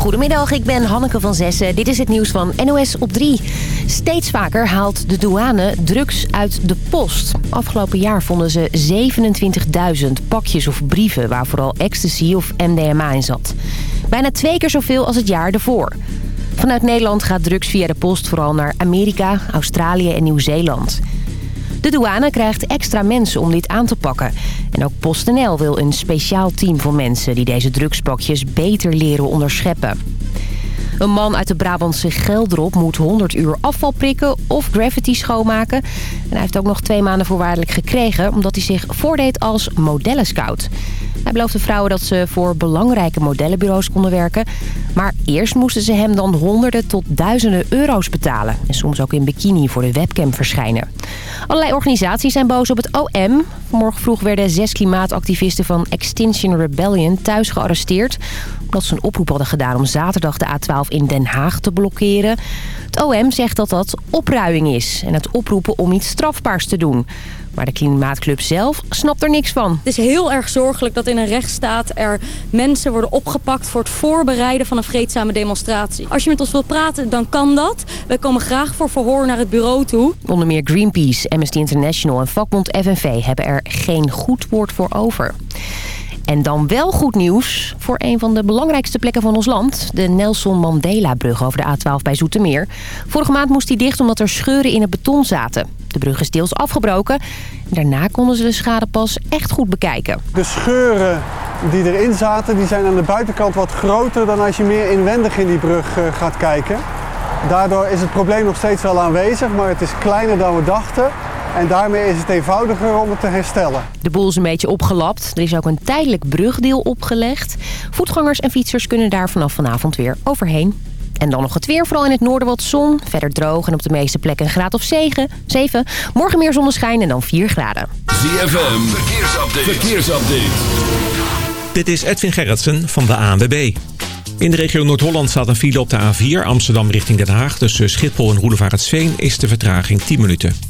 Goedemiddag, ik ben Hanneke van Zessen. Dit is het nieuws van NOS op 3. Steeds vaker haalt de douane drugs uit de post. Afgelopen jaar vonden ze 27.000 pakjes of brieven... waar vooral ecstasy of MDMA in zat. Bijna twee keer zoveel als het jaar ervoor. Vanuit Nederland gaat drugs via de post vooral naar Amerika, Australië en Nieuw-Zeeland. De douane krijgt extra mensen om dit aan te pakken. En ook PostNL wil een speciaal team van mensen... die deze drugspakjes beter leren onderscheppen. Een man uit de Brabantse Geldrop moet 100 uur afval prikken of graffiti schoonmaken. En hij heeft ook nog twee maanden voorwaardelijk gekregen... omdat hij zich voordeed als modellenscout. Hij beloofde vrouwen dat ze voor belangrijke modellenbureaus konden werken. Maar eerst moesten ze hem dan honderden tot duizenden euro's betalen. En soms ook in bikini voor de webcam verschijnen. Allerlei organisaties zijn boos op het OM. Vanmorgen vroeg werden zes klimaatactivisten van Extinction Rebellion thuis gearresteerd... omdat ze een oproep hadden gedaan om zaterdag de A12 in Den Haag te blokkeren. Het OM zegt dat dat opruiing is en het oproepen om iets strafbaars te doen... Maar de Klimaatclub zelf snapt er niks van. Het is heel erg zorgelijk dat in een rechtsstaat er mensen worden opgepakt... voor het voorbereiden van een vreedzame demonstratie. Als je met ons wilt praten, dan kan dat. Wij komen graag voor verhoor naar het bureau toe. Onder meer Greenpeace, Amnesty International en vakbond FNV... hebben er geen goed woord voor over. En dan wel goed nieuws voor een van de belangrijkste plekken van ons land. De Nelson Mandela-brug over de A12 bij Zoetermeer. Vorige maand moest die dicht omdat er scheuren in het beton zaten. De brug is deels afgebroken. Daarna konden ze de schade pas echt goed bekijken. De scheuren die erin zaten, die zijn aan de buitenkant wat groter dan als je meer inwendig in die brug eh, gaat kijken. Daardoor is het probleem nog steeds wel aanwezig, maar het is kleiner dan we dachten. En daarmee is het eenvoudiger om het te herstellen. De boel is een beetje opgelapt. Er is ook een tijdelijk brugdeel opgelegd. Voetgangers en fietsers kunnen daar vanaf vanavond weer overheen. En dan nog het weer, vooral in het noorden wat zon. Verder droog en op de meeste plekken een graad of 7. 7. Morgen meer zonneschijn en dan 4 graden. ZFM, verkeersupdate. verkeersupdate. Dit is Edwin Gerritsen van de ANWB. In de regio Noord-Holland staat een file op de A4 Amsterdam richting Den Haag. Tussen Schiphol en Roelevaretsveen is de vertraging 10 minuten.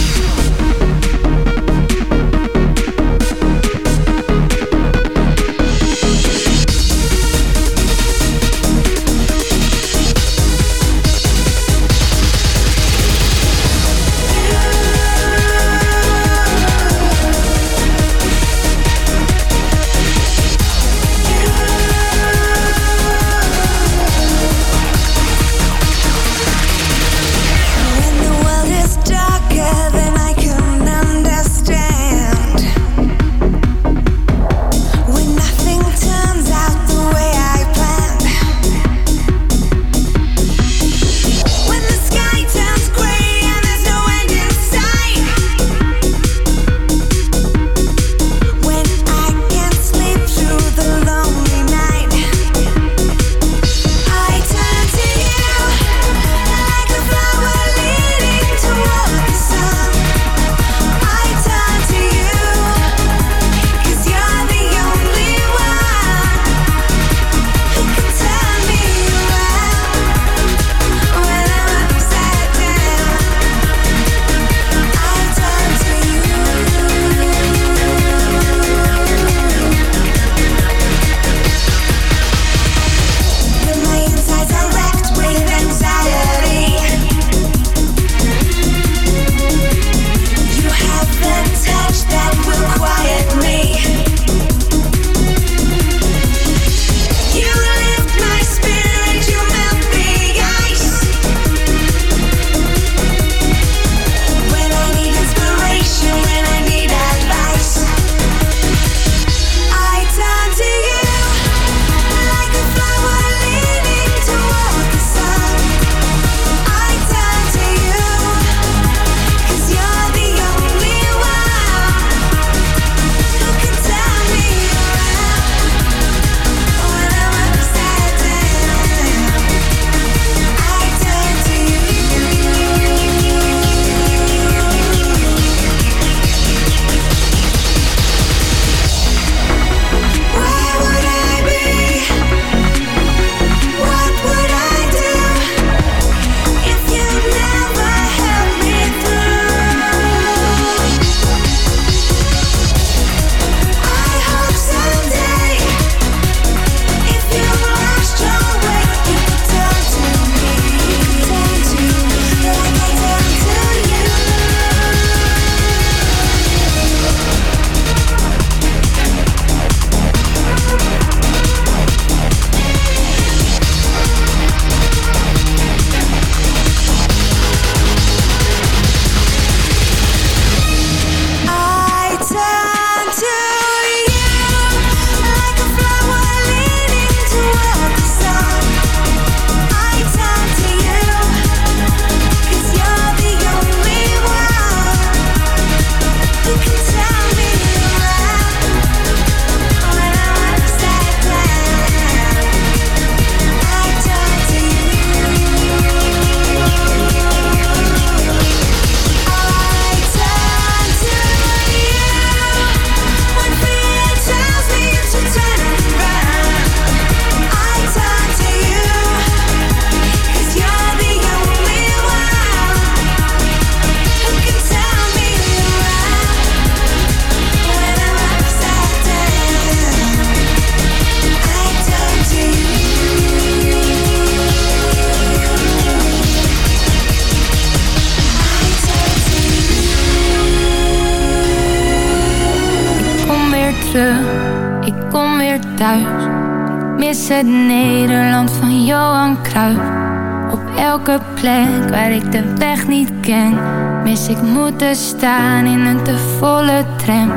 Ik moeten staan in een te volle tram.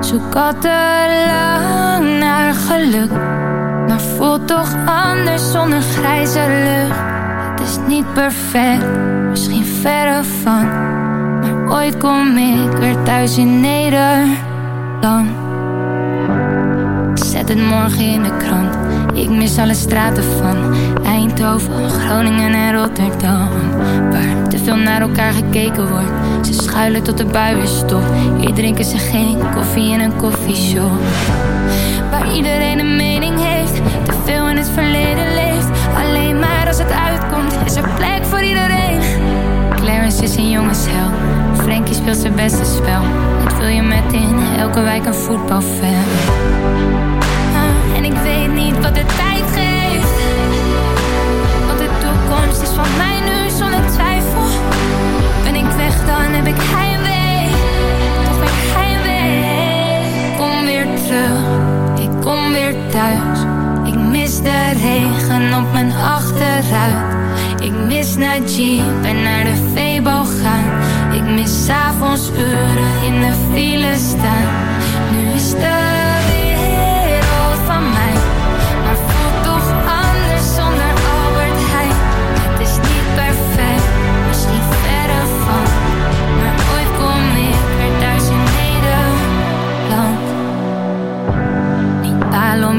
Zoek al te lang naar geluk, maar voelt toch anders zonder grijze lucht. Het is niet perfect, misschien verre van, maar ooit kom ik weer thuis in Nederland. Zet het morgen in de krant. Ik mis alle straten van Eindhoven, Groningen en Rotterdam. Waar te veel naar elkaar gekeken wordt. Ze schuilen tot de bui is stopt. Hier drinken ze geen koffie in een koffieshop. Waar iedereen een mening heeft. Te veel in het verleden leeft. Alleen maar als het uitkomt is er plek voor iedereen. Clarence is een jongenshel. Frankie speelt zijn beste spel. Dat wil je met in elke wijk een voetbalveld. Ah, en ik weet niet wat de tijd geeft. Want de toekomst is van mij nu heb ik heimwee. Weer heimwee. Ik kom weer terug, ik kom weer thuis. Ik mis de regen op mijn achteruit. Ik mis naar Jeep en naar de Febo gaan. Ik mis avonds uren in de file staan. Nu is de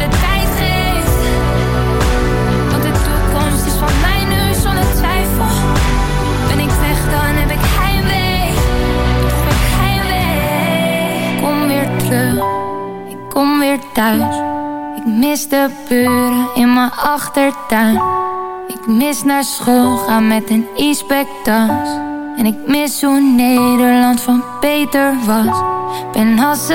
De tijd. Want de toekomst is van mij nu zonder twijfel. Ben ik weg, dan heb ik heimwee. Heimwee. Kom weer terug, ik kom weer thuis. Ik mis de buren in mijn achtertuin. Ik mis naar school gaan met een e-spectas. En ik mis hoe Nederland van Peter was. Ben al zo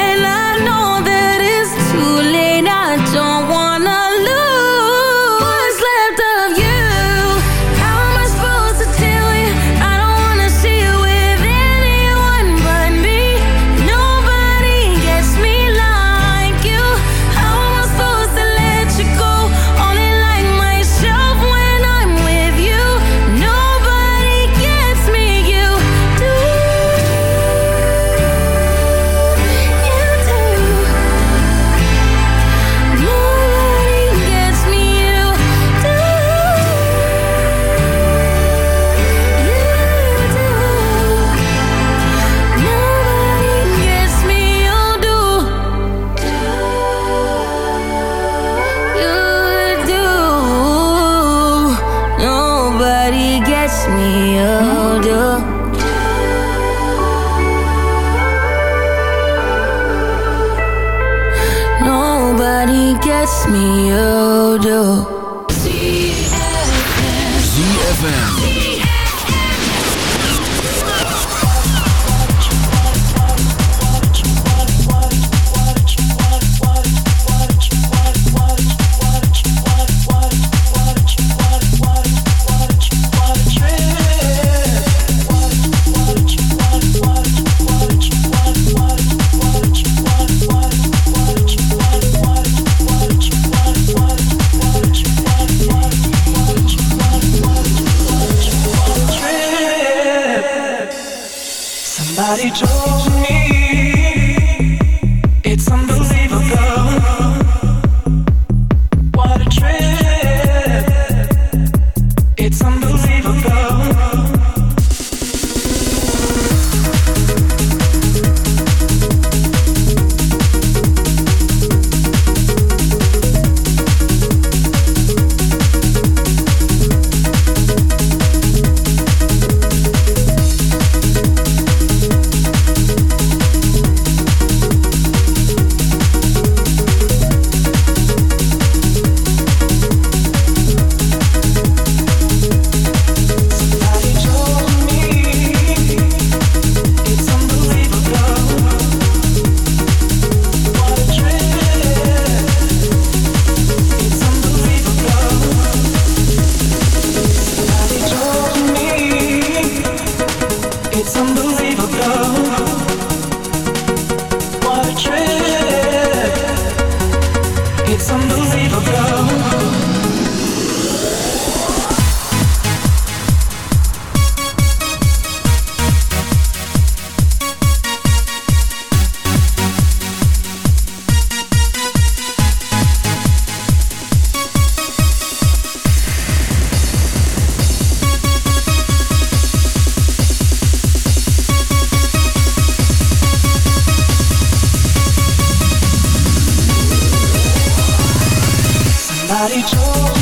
reach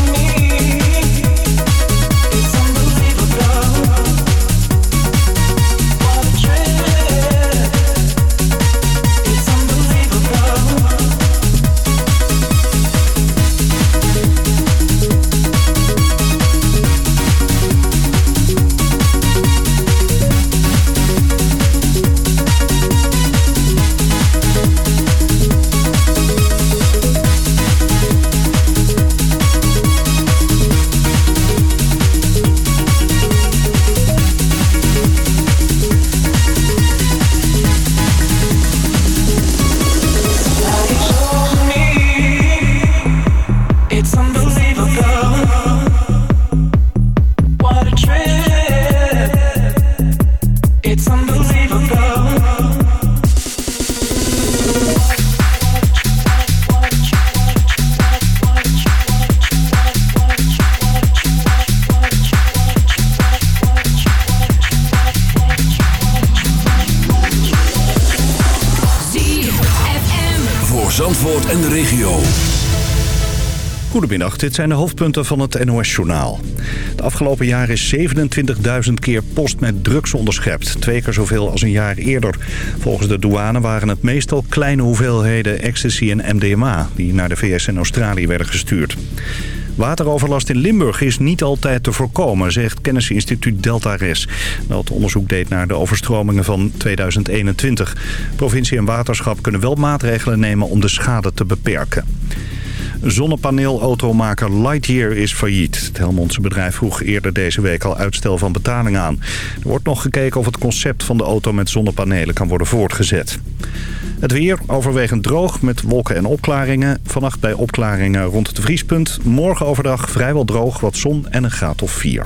Dit zijn de hoofdpunten van het NOS-journaal. Het afgelopen jaar is 27.000 keer post met drugs onderschept. Twee keer zoveel als een jaar eerder. Volgens de douane waren het meestal kleine hoeveelheden ecstasy en MDMA... die naar de VS en Australië werden gestuurd. Wateroverlast in Limburg is niet altijd te voorkomen, zegt kennisinstituut Delta Res. Dat onderzoek deed naar de overstromingen van 2021. Provincie en waterschap kunnen wel maatregelen nemen om de schade te beperken. Zonnepaneelautomaker Lightyear is failliet. Het Helmondse bedrijf vroeg eerder deze week al uitstel van betaling aan. Er wordt nog gekeken of het concept van de auto met zonnepanelen kan worden voortgezet. Het weer overwegend droog met wolken en opklaringen. Vannacht bij opklaringen rond het vriespunt. Morgen overdag vrijwel droog, wat zon en een graad of 4.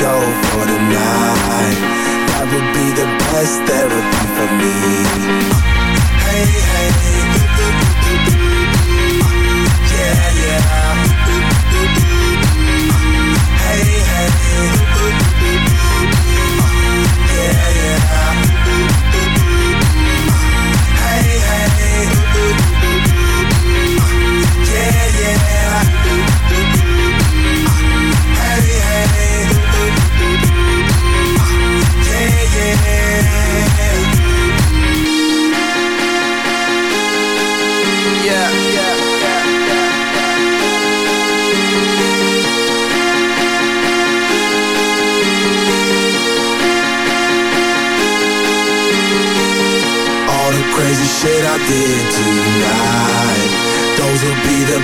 go for the night. That would be the best therapy for me Hey, hey